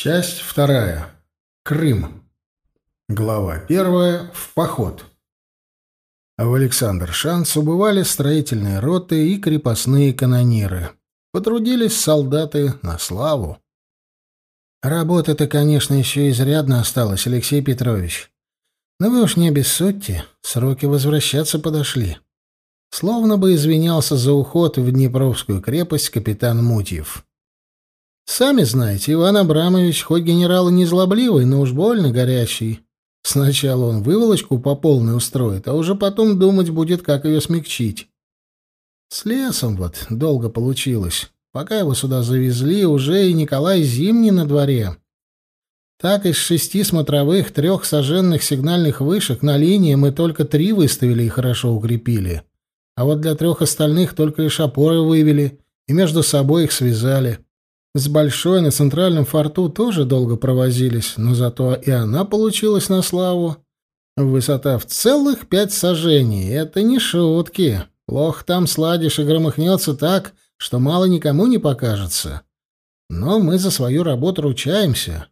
Часть вторая. Крым. Глава первая. В поход. В Александр Шанс убывали строительные роты и крепостные канониры. Потрудились солдаты на славу. Работа-то, конечно, еще изрядно осталась, Алексей Петрович. Но вы уж не обессудьте, сроки возвращаться подошли. Словно бы извинялся за уход в Днепровскую крепость капитан Мутьев. Сами знаете, Иван Абрамович хоть генерал и не злобливый, но уж больно горячий. Сначала он выволочку по полной устроит, а уже потом думать будет, как ее смягчить. С лесом вот долго получилось. Пока его сюда завезли, уже и Николай Зимний на дворе. Так из шести смотровых трех сожженных сигнальных вышек на линии мы только три выставили и хорошо укрепили. А вот для трех остальных только лишь опоры вывели и между собой их связали. С большой на центральном форту тоже долго провозились, но зато и она получилась на славу. Высота в целых пять сажений. Это не шутки. Плохо там сладишь и громыхнется так, что мало никому не покажется. Но мы за свою работу ручаемся.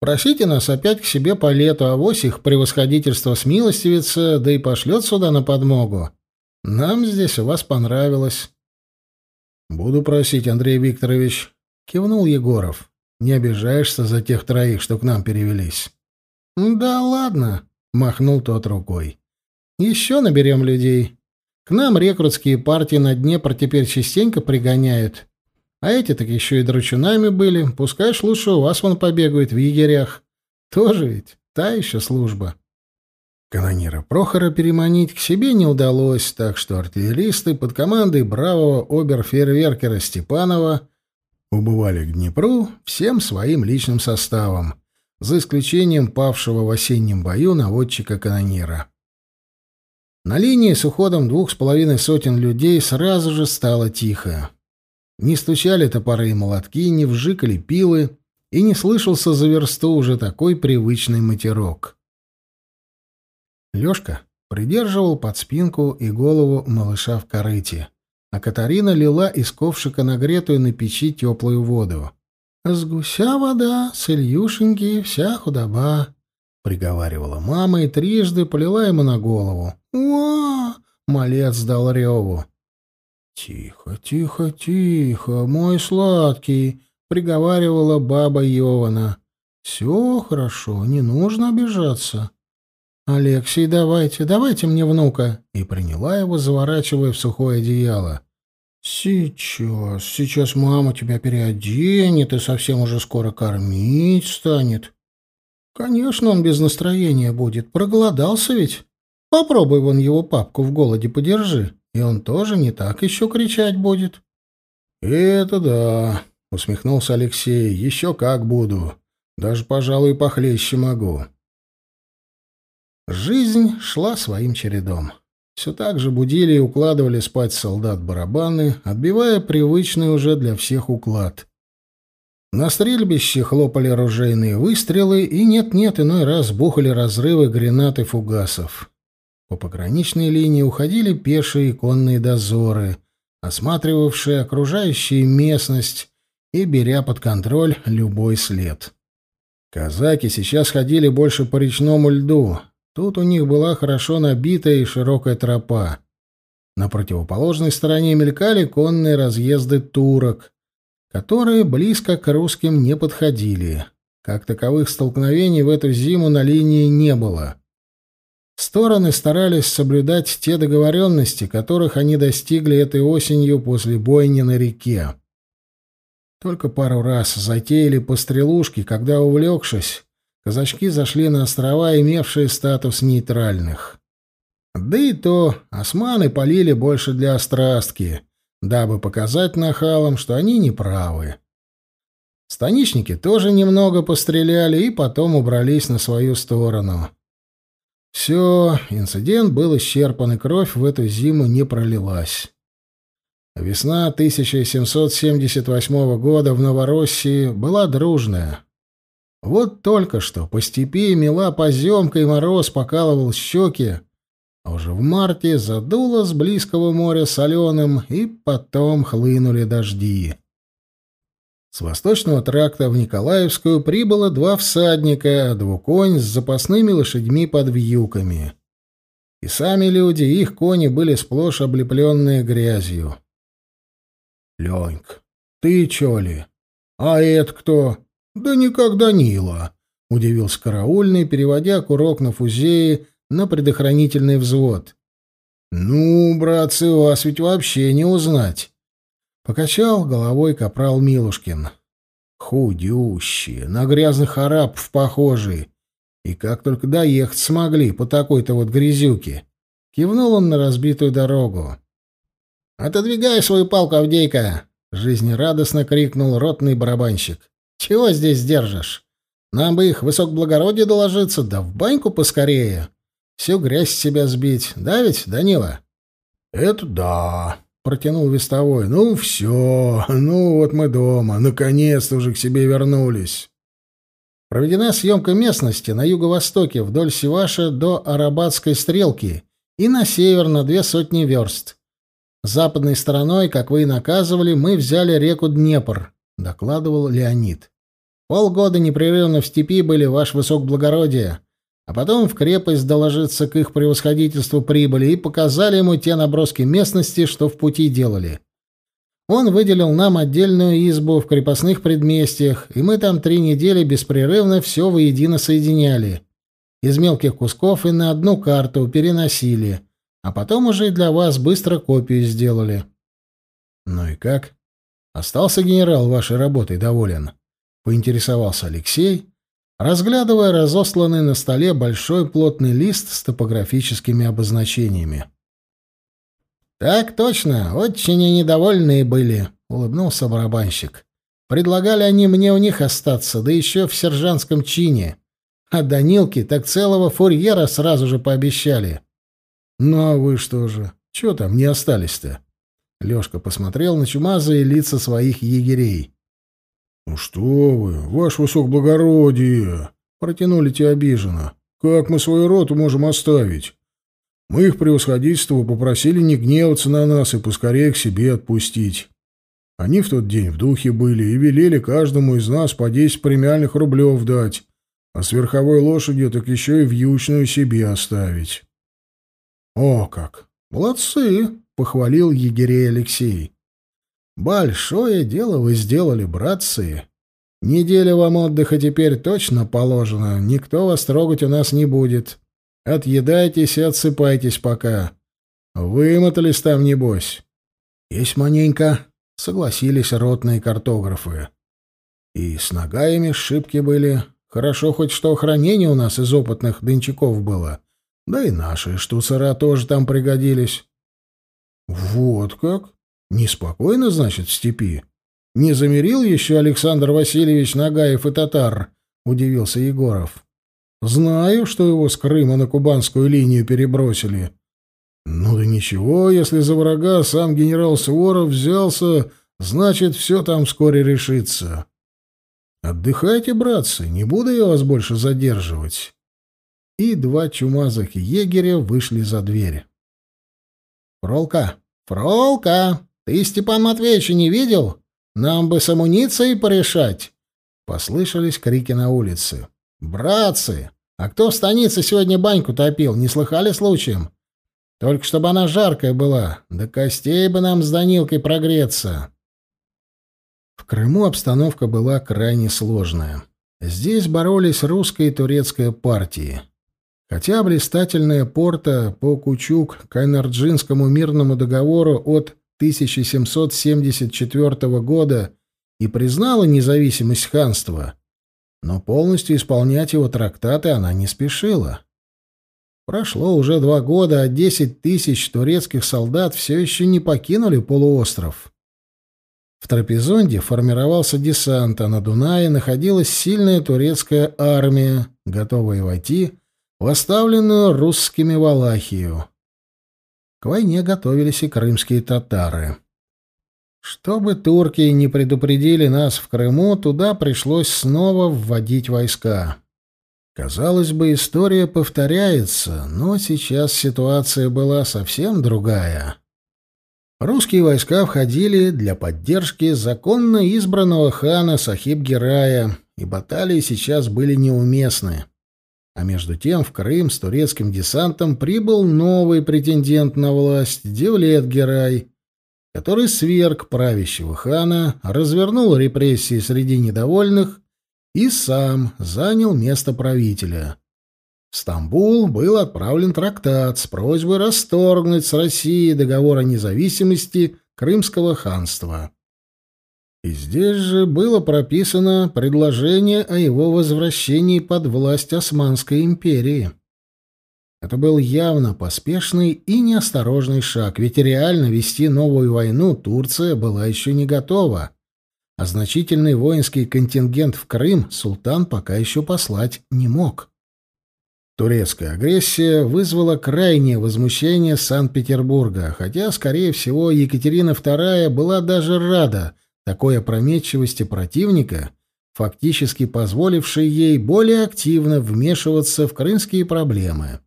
Просите нас опять к себе по лету, а вось их превосходительство смилостивится, да и пошлет сюда на подмогу. Нам здесь у вас понравилось. Буду просить, Андрей Викторович, Кивнул Егоров. «Не обижаешься за тех троих, что к нам перевелись?» «Да ладно», — махнул тот рукой. «Еще наберем людей. К нам рекрутские партии на Днепр теперь частенько пригоняют. А эти так еще и дручунами были. Пускай ж лучше у вас вон побегают в егерях. Тоже ведь та еще служба». Канонира Прохора переманить к себе не удалось, так что артиллеристы под командой бравого оберфейерверкера Степанова убывали к Днепру всем своим личным составом, за исключением павшего в осеннем бою наводчика-канонира. На линии с уходом двух с половиной сотен людей сразу же стало тихо. Не стучали топоры и молотки, не вжикали пилы, и не слышался за версту уже такой привычный матерок. Лёшка придерживал под спинку и голову малыша в корыте а Катарина лила из ковшика нагретую на печи теплую воду. «С гуся вода, с Ильюшеньки вся худоба», — приговаривала мама и трижды полила ему на голову. «О!» — малец дал реву. «Тихо, тихо, тихо, мой сладкий», — приговаривала баба Йована. «Все хорошо, не нужно обижаться». «Алексей, давайте, давайте мне внука!» И приняла его, заворачивая в сухое одеяло. «Сейчас, сейчас мама тебя переоденет и совсем уже скоро кормить станет». «Конечно, он без настроения будет. Проголодался ведь. Попробуй вон его папку в голоде подержи, и он тоже не так еще кричать будет». «Это да», — усмехнулся Алексей. «Еще как буду. Даже, пожалуй, похлеще могу». Жизнь шла своим чередом. Все так же будили и укладывали спать солдат барабаны, отбивая привычный уже для всех уклад. На стрельбище хлопали ружейные выстрелы, и нет-нет, иной раз бухали разрывы гранат и фугасов. По пограничной линии уходили пешие и конные дозоры, осматривавшие окружающую местность и беря под контроль любой след. Казаки сейчас ходили больше по речному льду, Тут у них была хорошо набитая и широкая тропа. На противоположной стороне мелькали конные разъезды турок, которые близко к русским не подходили. Как таковых столкновений в эту зиму на линии не было. Стороны старались соблюдать те договоренности, которых они достигли этой осенью после бойни на реке. Только пару раз затеяли пострелушки, когда, увлекшись, казачки зашли на острова, имевшие статус нейтральных. Да и то османы полили больше для острастки, дабы показать нахалам, что они не правы. Станичники тоже немного постреляли и потом убрались на свою сторону. Все, инцидент был исчерпан, и кровь в эту зиму не пролилась. Весна 1778 года в Новороссии была дружная. Вот только что по степи мела поземка и мороз покалывал щеки, а уже в марте задуло с близкого моря соленым, и потом хлынули дожди. С восточного тракта в Николаевскую прибыло два всадника, двуконь с запасными лошадьми под вьюками. И сами люди, и их кони были сплошь облепленные грязью. «Леньк, ты чё ли? А это кто?» «Да никогда Нила», — удивился караульный, переводя курок на фузеи на предохранительный взвод. «Ну, братцы, вас ведь вообще не узнать!» Покачал головой капрал Милушкин. Худющие, на грязных арабов похожие. И как только доехать смогли по такой-то вот грязюке. Кивнул он на разбитую дорогу. «Отодвигай свою палку, Авдейка!» — жизнерадостно крикнул ротный барабанщик. «Чего здесь держишь? Нам бы их высокоблагородие доложиться, да в баньку поскорее!» всю грязь с себя сбить. Да ведь, Данила? — Это да, — протянул вестовой. — Ну, все, ну вот мы дома, наконец-то уже к себе вернулись. Проведена съемка местности на юго-востоке вдоль Севаша до Арабатской стрелки и на север на две сотни верст. Западной стороной, как вы и наказывали, мы взяли реку Днепр, — докладывал Леонид. Полгода непрерывно в степи были, ваше высокоблагородие, а потом в крепость доложиться к их превосходительству прибыли и показали ему те наброски местности, что в пути делали. Он выделил нам отдельную избу в крепостных предместьях, и мы там три недели беспрерывно все воедино соединяли. Из мелких кусков и на одну карту переносили, а потом уже и для вас быстро копию сделали. Ну и как? Остался генерал вашей работой доволен? Поинтересовался Алексей, разглядывая разосланный на столе большой плотный лист с топографическими обозначениями. «Так точно, очень и недовольные были», — улыбнулся барабанщик. «Предлагали они мне у них остаться, да еще в сержантском чине. А Данилке так целого фурьера сразу же пообещали». «Ну а вы что же? Чего там не остались-то?» Лёшка посмотрел на чумазые лица своих егерей. «Ну что вы, ваше высокоблагородие!» — протянули те обиженно. «Как мы свою роту можем оставить? Мы их превосходительство попросили не гневаться на нас и поскорее к себе отпустить. Они в тот день в духе были и велели каждому из нас по десять премиальных рублев дать, а с верховой лошадью так еще и вьючную себе оставить». «О как! Молодцы!» — похвалил егерей Алексей. Большое дело вы сделали, братцы. Неделя вам отдыха теперь точно положена. Никто вас трогать у нас не будет. Отъедайтесь и отсыпайтесь пока. Вымотались там, небось. Есть маненько, согласились ротные картографы. И с ногами шибки были. Хорошо хоть что охранение у нас из опытных дынчаков было. Да и наши штуцера тоже там пригодились. Вот как? Неспокойно, значит, в степи? Не замерил еще Александр Васильевич Нагаев и татар? Удивился Егоров. Знаю, что его с Крыма на кубанскую линию перебросили. Ну да ничего, если за врага сам генерал Суворов взялся, значит, все там вскоре решится. Отдыхайте, братцы, не буду я вас больше задерживать. И два чумазых егеря вышли за дверь. Фролка, Фролка, ты Степан Матвеевича не видел? Нам бы с амуницией порешать!» Послышались крики на улице. «Братцы! А кто в станице сегодня баньку топил? Не слыхали случаем? Только чтобы она жаркая была, до костей бы нам с Данилкой прогреться!» В Крыму обстановка была крайне сложная. Здесь боролись русская и турецкая партии. Хотя блистательная порта по Кучук-Кайнарджинскому мирному договору от 1774 года и признала независимость ханства, но полностью исполнять его трактаты она не спешила. Прошло уже два года, а десять тысяч турецких солдат все еще не покинули полуостров. В Трапезунде формировался десант, а на Дунае находилась сильная турецкая армия, готовая войти в оставленную русскими Валахию. К войне готовились и крымские татары. Чтобы турки не предупредили нас в Крыму, туда пришлось снова вводить войска. Казалось бы, история повторяется, но сейчас ситуация была совсем другая. Русские войска входили для поддержки законно избранного хана Сахиб-Герая, и баталии сейчас были неуместны. А между тем в Крым с турецким десантом прибыл новый претендент на власть Девлет-Герай, который сверг правящего хана, развернул репрессии среди недовольных и сам занял место правителя. В Стамбул был отправлен трактат с просьбой расторгнуть с Россией договор о независимости Крымского ханства. И здесь же было прописано предложение о его возвращении под власть Османской империи. Это был явно поспешный и неосторожный шаг, ведь реально вести новую войну Турция была еще не готова, а значительный воинский контингент в Крым султан пока еще послать не мог. Турецкая агрессия вызвала крайнее возмущение Санкт-Петербурга, хотя, скорее всего, Екатерина II была даже рада такой опрометчивости противника, фактически позволившей ей более активно вмешиваться в крымские проблемы.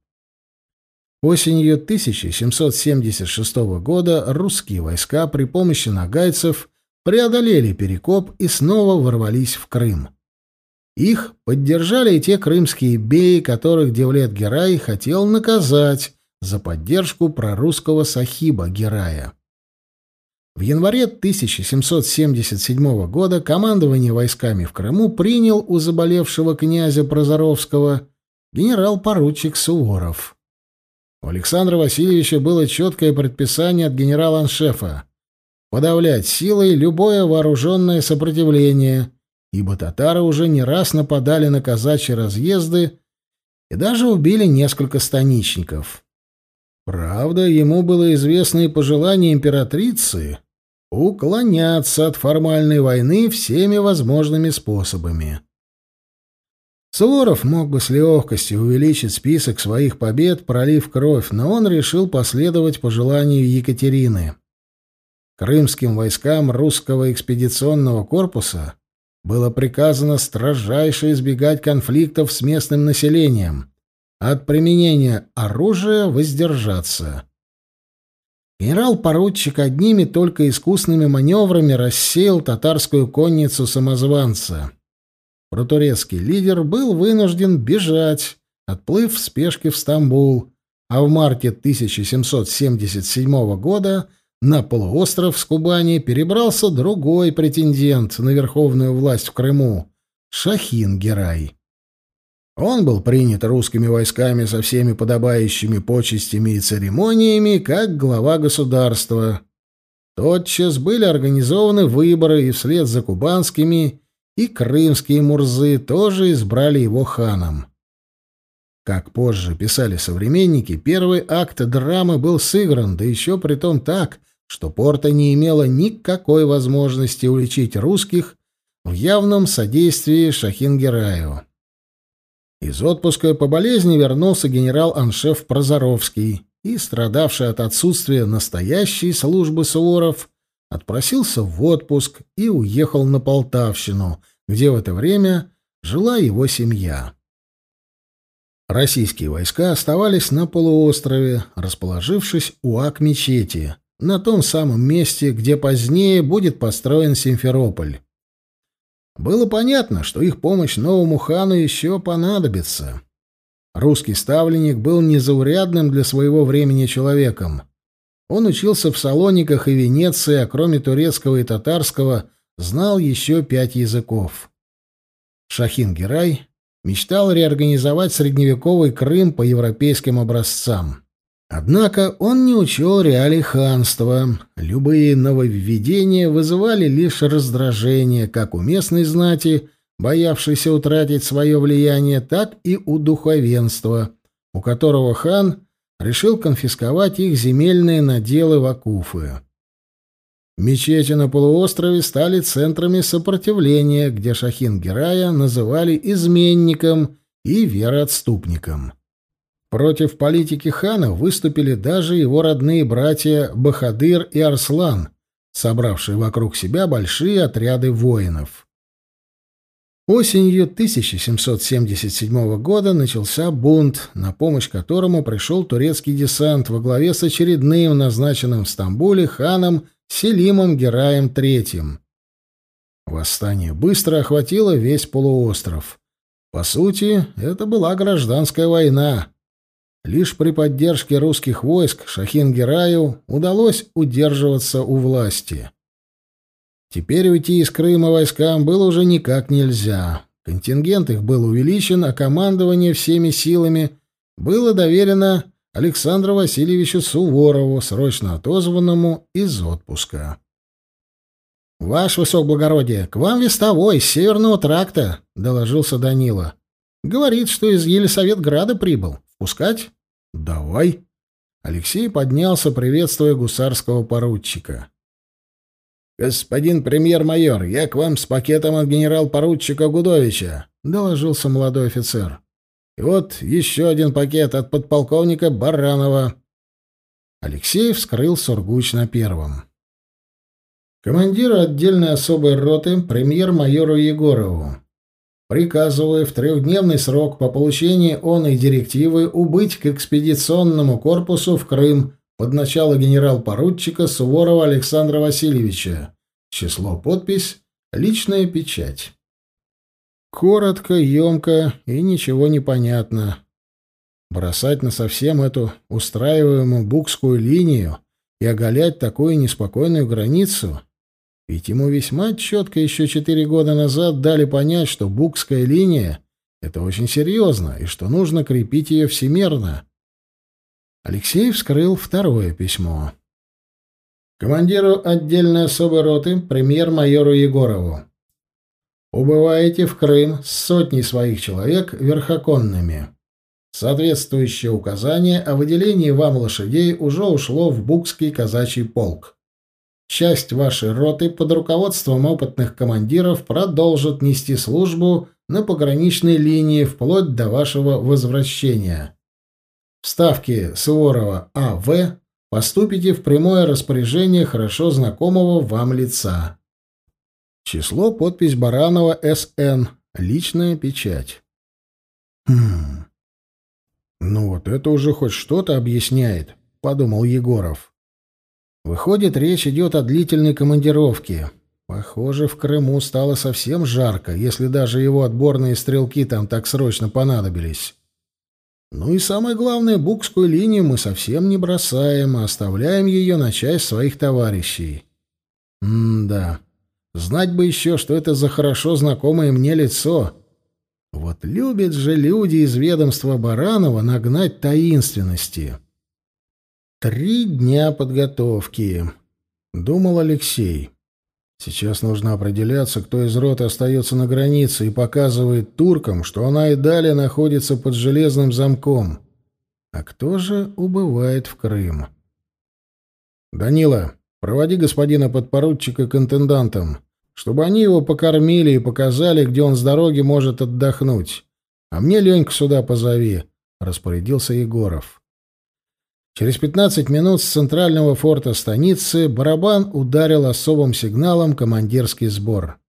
Осенью 1776 года русские войска при помощи нагайцев преодолели Перекоп и снова ворвались в Крым. Их поддержали и те крымские беи, которых Девлет-Герай хотел наказать за поддержку прорусского сахиба Герая. В январе 1777 года командование войсками в Крыму принял у заболевшего князя Прозоровского генерал-поручик Суворов. У Александра Васильевича было четкое предписание от генерала-аншефа подавлять силой любое вооруженное сопротивление – ибо татары уже не раз нападали на казачьи разъезды и даже убили несколько станичников. Правда, ему было известно и пожелание императрицы уклоняться от формальной войны всеми возможными способами. Суворов мог бы с легкостью увеличить список своих побед, пролив кровь, но он решил последовать пожеланию Екатерины. Крымским войскам русского экспедиционного корпуса было приказано строжайше избегать конфликтов с местным населением, от применения оружия воздержаться. Генерал-поручик одними только искусными маневрами рассеял татарскую конницу самозванца. Протурецкий лидер был вынужден бежать, отплыв в спешке в Стамбул, а в марте 1777 года – на полуостров с Кубани перебрался другой претендент на верховную власть в Крыму — Шахин Герай. Он был принят русскими войсками со всеми подобающими почестями и церемониями, как глава государства. Тотчас были организованы выборы, и вслед за кубанскими и крымские мурзы тоже избрали его ханом. Как позже писали современники, первый акт драмы был сыгран, да еще при том так, что порта не имела никакой возможности уличить русских в явном содействии Шахингераю. Из отпуска по болезни вернулся генерал-аншеф Прозоровский и, страдавший от отсутствия настоящей службы Суворов, отпросился в отпуск и уехал на Полтавщину, где в это время жила его семья. Российские войска оставались на полуострове, расположившись у Ак-мечети, на том самом месте, где позднее будет построен Симферополь. Было понятно, что их помощь новому хану еще понадобится. Русский ставленник был незаурядным для своего времени человеком. Он учился в Салониках и Венеции, а кроме турецкого и татарского знал еще пять языков. Шахин Герай мечтал реорганизовать средневековый Крым по европейским образцам. Однако он не учел реалий ханства. Любые нововведения вызывали лишь раздражение как у местной знати, боявшейся утратить свое влияние, так и у духовенства, у которого хан решил конфисковать их земельные наделы в Акуфы. Мечети на полуострове стали центрами сопротивления, где Шахин-Герая называли изменником и вероотступником. Против политики хана выступили даже его родные братья Бахадыр и Арслан, собравшие вокруг себя большие отряды воинов. Осенью 1777 года начался бунт, на помощь которому пришел турецкий десант во главе с очередным назначенным в Стамбуле ханом Селимом Гераем III. Восстание быстро охватило весь полуостров. По сути, это была гражданская война. Лишь при поддержке русских войск Шахин-Гераю удалось удерживаться у власти. Теперь уйти из Крыма войскам было уже никак нельзя. Контингент их был увеличен, а командование всеми силами было доверено Александру Васильевичу Суворову, срочно отозванному из отпуска. «Ваше высокоблагородие, к вам вестовой с Северного тракта», — доложился Данила. «Говорит, что из Елисаветграда прибыл. Впускать?» «Давай». Алексей поднялся, приветствуя гусарского поручика. «Господин премьер-майор, я к вам с пакетом от генерал-поручика Гудовича», — доложился молодой офицер. «И вот еще один пакет от подполковника Баранова». Алексей вскрыл сургуч на первом. Командиру отдельной особой роты премьер-майору Егорову. Приказываю в трехдневный срок по получении оной директивы убыть к экспедиционному корпусу в Крым под начало генерал-поручика Суворова Александра Васильевича. Число подпись личная печать. Коротко, емко и ничего не понятно. Бросать на совсем эту устраиваемую букскую линию и оголять такую неспокойную границу ведь ему весьма четко еще четыре года назад дали понять, что букская линия — это очень серьезно, и что нужно крепить ее всемерно. Алексей вскрыл второе письмо. Командиру отдельной особой роты, премьер-майору Егорову. Убываете в Крым с сотней своих человек верхоконными. Соответствующее указание о выделении вам лошадей уже ушло в Букский казачий полк. Часть вашей роты под руководством опытных командиров продолжит нести службу на пограничной линии вплоть до вашего возвращения. В ставке Суворова А.В. поступите в прямое распоряжение хорошо знакомого вам лица. Число, подпись Баранова С.Н. Личная печать. Хм. Ну вот это уже хоть что-то объясняет, подумал Егоров. Выходит, речь идет о длительной командировке. Похоже, в Крыму стало совсем жарко, если даже его отборные стрелки там так срочно понадобились. Ну и самое главное, Букскую линию мы совсем не бросаем, а оставляем ее на часть своих товарищей. М-да. Знать бы еще, что это за хорошо знакомое мне лицо. Вот любят же люди из ведомства Баранова нагнать таинственности. Три дня подготовки, думал Алексей. Сейчас нужно определяться, кто из роты остается на границе и показывает туркам, что она и далее находится под железным замком. А кто же убывает в Крым? Данила, проводи господина подпоручика к интендантам, чтобы они его покормили и показали, где он с дороги может отдохнуть. А мне Ленька сюда позови, распорядился Егоров. Через 15 минут с центрального форта станицы барабан ударил особым сигналом командирский сбор.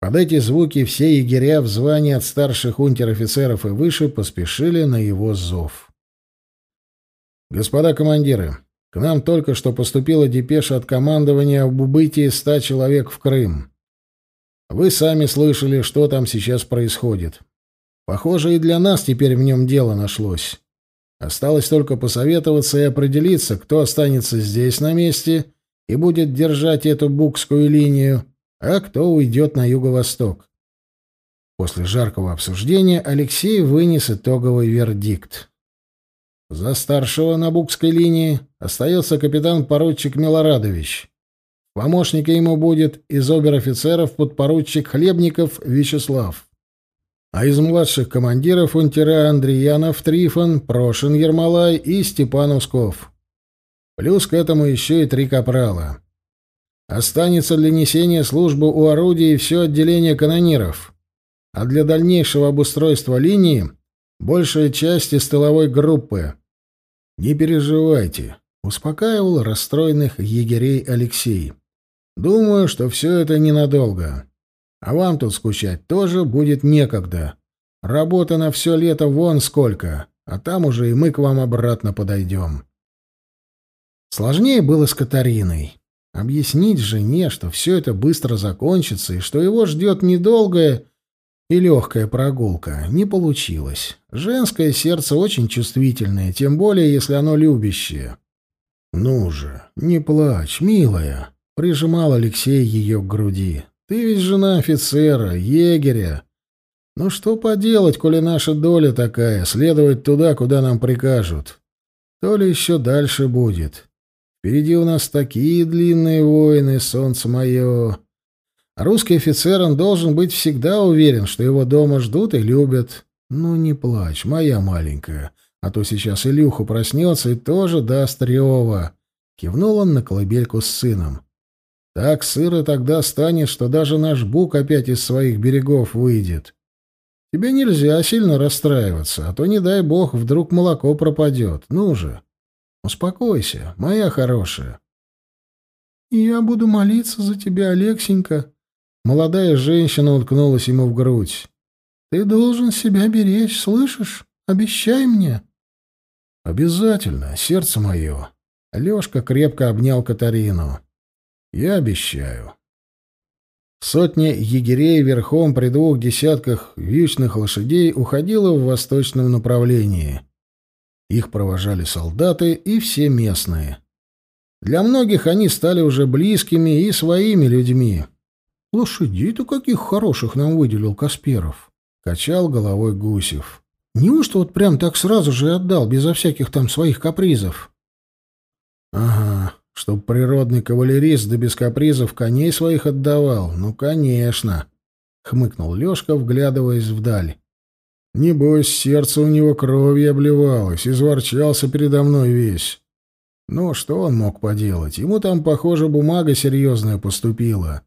Под эти звуки все егеря в звании от старших унтер-офицеров и выше поспешили на его зов. «Господа командиры, к нам только что поступила депеша от командования об убытии ста человек в Крым. Вы сами слышали, что там сейчас происходит. Похоже, и для нас теперь в нем дело нашлось. Осталось только посоветоваться и определиться, кто останется здесь на месте и будет держать эту букскую линию, а кто уйдет на юго-восток. После жаркого обсуждения Алексей вынес итоговый вердикт. За старшего на букской линии остается капитан-поручик Милорадович. Помощником ему будет из обер-офицеров подпоручик Хлебников Вячеслав. А из младших командиров унтера Андреянов, Трифон, Прошин Ермолай и Степан Усков. Плюс к этому еще и три капрала. Останется для несения службы у орудий все отделение канониров. А для дальнейшего обустройства линии большая часть из тыловой группы. Не переживайте, успокаивал расстроенных егерей Алексей. Думаю, что все это ненадолго. А вам тут скучать тоже будет некогда. Работы на все лето вон сколько, а там уже и мы к вам обратно подойдем. Сложнее было с Катариной. Объяснить жене, что все это быстро закончится и что его ждет недолгая и легкая прогулка, не получилось. Женское сердце очень чувствительное, тем более, если оно любящее. «Ну же, не плачь, милая», — прижимал Алексей ее к груди. «Ты ведь жена офицера, егеря. Ну что поделать, коли наша доля такая, следовать туда, куда нам прикажут. То ли еще дальше будет. Впереди у нас такие длинные войны, солнце мое. А русский офицер, он должен быть всегда уверен, что его дома ждут и любят. Ну, не плачь, моя маленькая, а то сейчас Илюха проснется и тоже даст рева. Кивнул он на колыбельку с сыном. Так сыро тогда станет, что даже наш бук опять из своих берегов выйдет. Тебе нельзя сильно расстраиваться, а то, не дай бог, вдруг молоко пропадет. Ну же, успокойся, моя хорошая. «Я буду молиться за тебя, Алексенька». Молодая женщина уткнулась ему в грудь. «Ты должен себя беречь, слышишь? Обещай мне». «Обязательно, сердце мое». Лешка крепко обнял Катарину. «Я обещаю». Сотня егерей верхом при двух десятках вьючных лошадей уходила в восточном направлении. Их провожали солдаты и все местные. Для многих они стали уже близкими и своими людьми. «Лошадей-то каких хороших нам выделил Касперов!» — качал головой Гусев. «Неужто вот прям так сразу же отдал, безо всяких там своих капризов?» «Ага, Чтоб природный кавалерист да без капризов коней своих отдавал? Ну, конечно, — хмыкнул Лёшка, вглядываясь вдаль. Небось, сердце у него кровью обливалось, изворчался передо мной весь. Ну, что он мог поделать? Ему там, похоже, бумага серьезная поступила.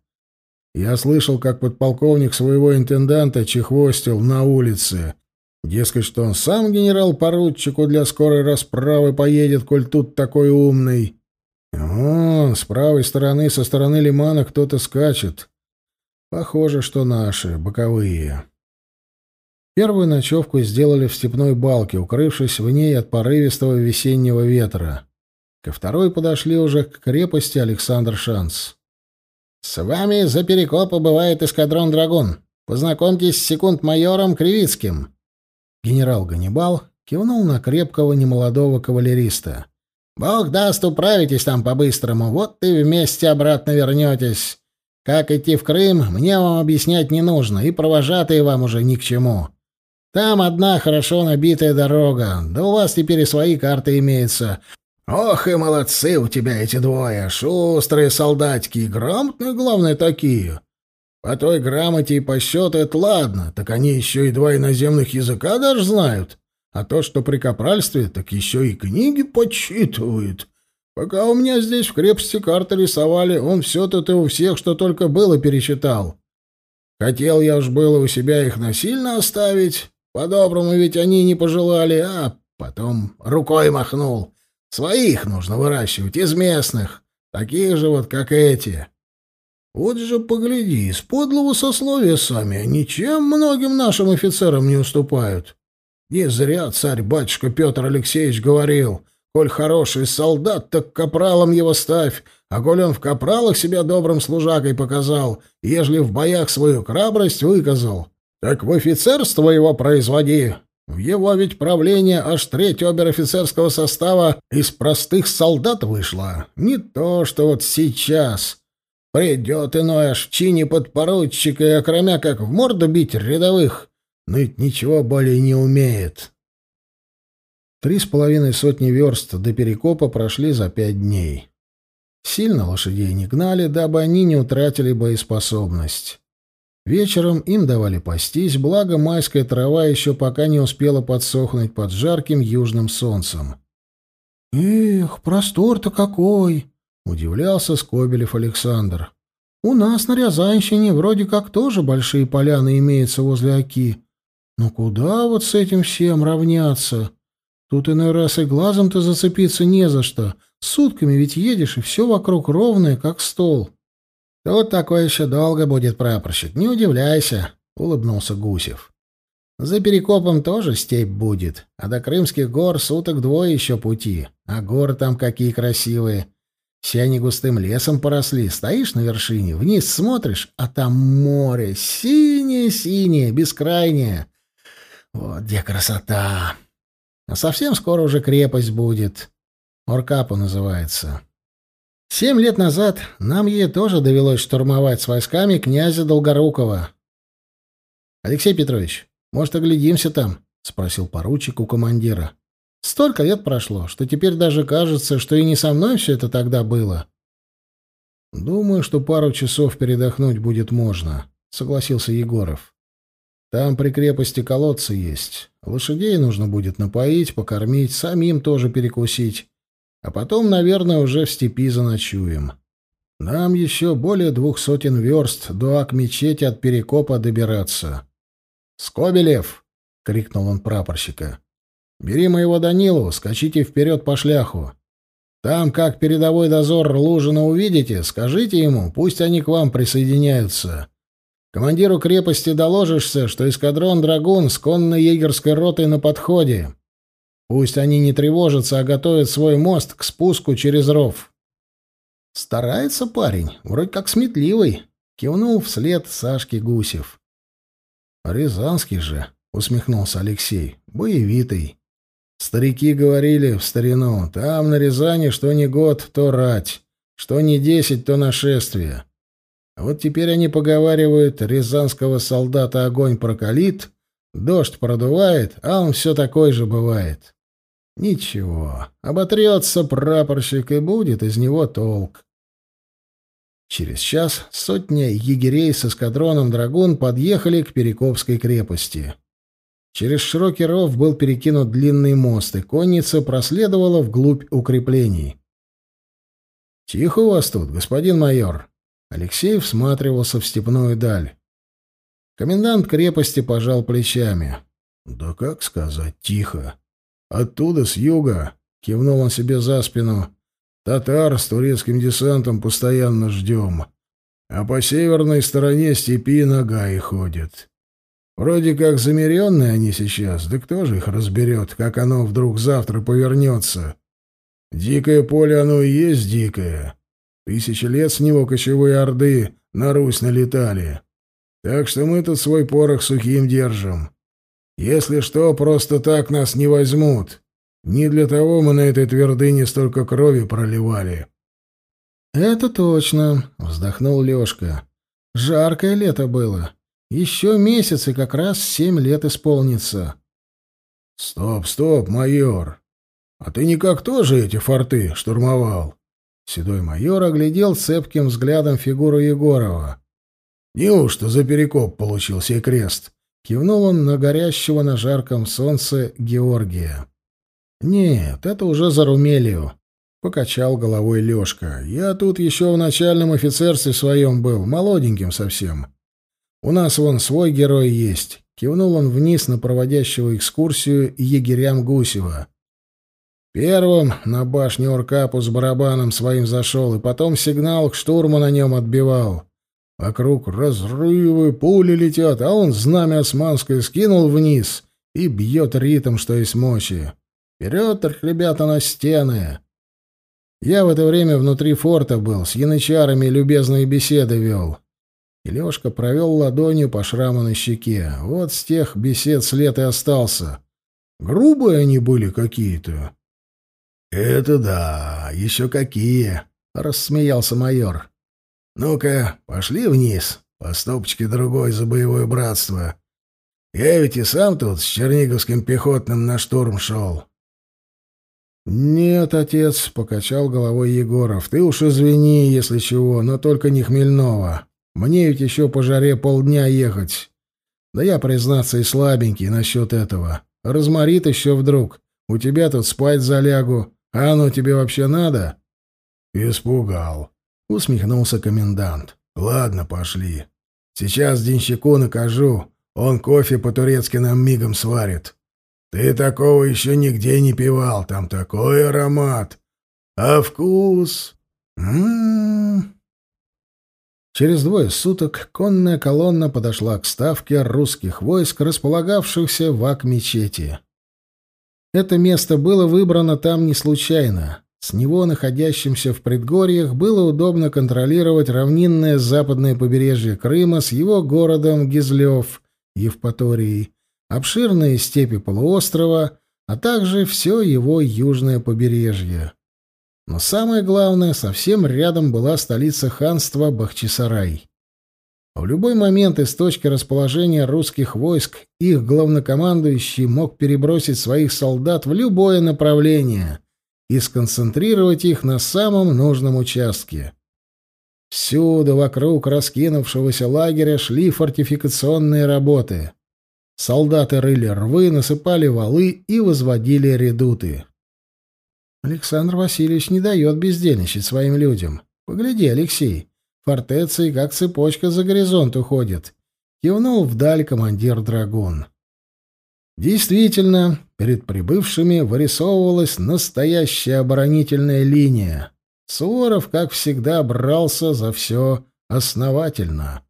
Я слышал, как подполковник своего интенданта чехвостил на улице. Дескать, что он сам генерал-поручику для скорой расправы поедет, коль тут такой умный. Вон, с правой стороны, со стороны лимана кто-то скачет. Похоже, что наши, боковые. Первую ночевку сделали в степной балке, укрывшись в ней от порывистого весеннего ветра. Ко второй подошли уже к крепости Александр Шанс. «С вами за Перекопа бывает эскадрон «Драгун». Познакомьтесь с секунд-майором Кривицким». Генерал Ганнибал кивнул на крепкого немолодого кавалериста. Бог даст, управитесь там по-быстрому, вот и вместе обратно вернетесь. Как идти в Крым, мне вам объяснять не нужно, и провожатые вам уже ни к чему. Там одна хорошо набитая дорога, да у вас теперь и свои карты имеются. Ох и молодцы у тебя эти двое, шустрые солдатики, грамотные, главное, такие. По той грамоте и по счету это ладно, так они еще и два иноземных языка даже знают. А то, что при капральстве, так еще и книги подсчитывает. Пока у меня здесь в крепости карты рисовали, он все тут и у всех, что только было, перечитал. Хотел я уж было у себя их насильно оставить. По-доброму ведь они не пожелали, а потом рукой махнул. Своих нужно выращивать, из местных, таких же вот, как эти. Вот же погляди, из подлого сословия сами, ничем многим нашим офицерам не уступают. Не зря царь-батюшка Петр Алексеевич говорил, коль хороший солдат, так капралом его ставь, а коль он в капралах себя добрым служакой показал, ежели в боях свою храбрость выказал, так в офицерство его производи. В его ведь правление аж треть обер-офицерского состава из простых солдат вышло. Не то, что вот сейчас. Придет иной аж в чине подпоручика и окромя как в морду бить рядовых, Ныть ничего более не умеет. Три с половиной сотни верст до Перекопа прошли за пять дней. Сильно лошадей не гнали, дабы они не утратили боеспособность. Вечером им давали пастись, благо майская трава еще пока не успела подсохнуть под жарким южным солнцем. «Эх, простор-то какой!» — удивлялся Скобелев Александр. «У нас на Рязанщине вроде как тоже большие поляны имеются возле Оки, ну куда вот с этим всем равняться? Тут иной раз и глазом-то зацепиться не за что. Сутками ведь едешь, и все вокруг ровное, как стол. Тут такое еще долго будет, прапорщик, не удивляйся, улыбнулся Гусев. За Перекопом тоже степь будет, а до Крымских гор суток двое еще пути, а горы там какие красивые. Все они густым лесом поросли. Стоишь на вершине, вниз смотришь, а там море, синее-синее, бескрайнее. Вот где красота! А совсем скоро уже крепость будет. Оркапу называется. Семь лет назад нам ей тоже довелось штурмовать с войсками князя Долгорукова. Алексей Петрович, может, оглядимся там? — спросил поручик у командира. Столько лет прошло, что теперь даже кажется, что и не со мной все это тогда было. Думаю, что пару часов передохнуть будет можно, согласился Егоров. Там при крепости колодцы есть. Лошадей нужно будет напоить, покормить, самим тоже перекусить. А потом, наверное, уже в степи заночуем. Нам еще более двух сотен верст до ак-мечети от Перекопа добираться. «Скобелев!» — крикнул он прапорщика. «Бери моего Данилу, скачите вперед по шляху. Там, как передовой дозор Лужина увидите, скажите ему, пусть они к вам присоединяются. Командиру крепости доложишься, что эскадрон «Драгун» с конной егерской ротой на подходе. Пусть они не тревожатся, а готовят свой мост к спуску через ров». «Старается парень, вроде как сметливый», — кивнул вслед Сашке Гусев. «Рязанский же», — усмехнулся Алексей, — «боевитый». Старики говорили в старину, там на Рязани что ни год, то рать, что ни десять, то нашествие. А вот теперь они поговаривают, рязанского солдата огонь прокалит, дождь продувает, а он все такой же бывает. Ничего, оботрется прапорщик, и будет из него толк. Через час сотня егерей с эскадроном «Драгун» подъехали к Перекопской крепости. Через широкий ров был перекинут длинный мост, и конница проследовала вглубь укреплений. «Тихо у вас тут, господин майор!» Алексей всматривался в степную даль. Комендант крепости пожал плечами. «Да как сказать, тихо. Оттуда, с юга!» — кивнул он себе за спину. «Татар с турецким десантом постоянно ждем. А по северной стороне степи нога и ходит. Вроде как замеренные они сейчас, да кто же их разберет, как оно вдруг завтра повернется? Дикое поле оно и есть дикое. Тысячи лет с него кочевые орды на Русь налетали. Так что мы тут свой порох сухим держим. Если что, просто так нас не возьмут. Не для того мы на этой твердыне столько крови проливали. — Это точно, — вздохнул Лешка. — Жаркое лето было. Еще месяц, и как раз семь лет исполнится. — Стоп, стоп, майор. А ты никак тоже эти форты штурмовал? Седой майор оглядел цепким взглядом фигуру Егорова. «Неужто за перекоп получил сей крест?» Кивнул он на горящего на жарком солнце Георгия. «Нет, это уже за Румелию», — покачал головой Лешка. «Я тут еще в начальном офицерстве своем был, молоденьким совсем. У нас вон свой герой есть. Кивнул он вниз на проводящего экскурсию егерям Гусева. Первым на башню Оркапу с барабаном своим зашел, и потом сигнал к штурму на нем отбивал. Вокруг разрывы, пули летят, а он знамя османское скинул вниз и бьет ритм, что есть мочи. Вперед, ребята, на стены! Я в это время внутри форта был, с янычарами любезные беседы вел. И Лёшка провел ладонью по шраму на щеке. Вот с тех бесед след и остался. Грубые они были какие-то. «Это да, еще какие!» — рассмеялся майор. «Ну-ка, пошли вниз, по стопочке другой за боевое братство. Я ведь и сам тут с Черниговским пехотным на штурм шел». «Нет, отец», — покачал головой Егоров, — «ты уж извини, если чего, но только не хмельного. Мне ведь еще по жаре полдня ехать. Да я, признаться, и слабенький насчет этого. Разморит еще вдруг. У тебя тут спать залягу. А оно тебе вообще надо?» «Испугал», — усмехнулся комендант. «Ладно, пошли. Сейчас денщику накажу. Он кофе по-турецки нам мигом сварит. Ты такого еще нигде не пивал. Там такой аромат. А вкус... М -м -м. Через двое суток конная колонна подошла к ставке русских войск, располагавшихся в Ак-мечети. Это место было выбрано там не случайно. С него, находящимся в предгорьях, было удобно контролировать равнинное западное побережье Крыма с его городом Гизлев, Евпаторией, обширные степи полуострова, а также все его южное побережье. Но самое главное, совсем рядом была столица ханства Бахчисарай. В любой момент из точки расположения русских войск их главнокомандующий мог перебросить своих солдат в любое направление и сконцентрировать их на самом нужном участке. Всюду вокруг раскинувшегося лагеря шли фортификационные работы. Солдаты рыли рвы, насыпали валы и возводили редуты. Александр Васильевич не дает бездельничать своим людям. Погляди, Алексей, фортеции как цепочка за горизонт уходит. Кивнул вдаль командир драгун. Действительно, перед прибывшими вырисовывалась настоящая оборонительная линия. Суворов, как всегда, брался за все основательно.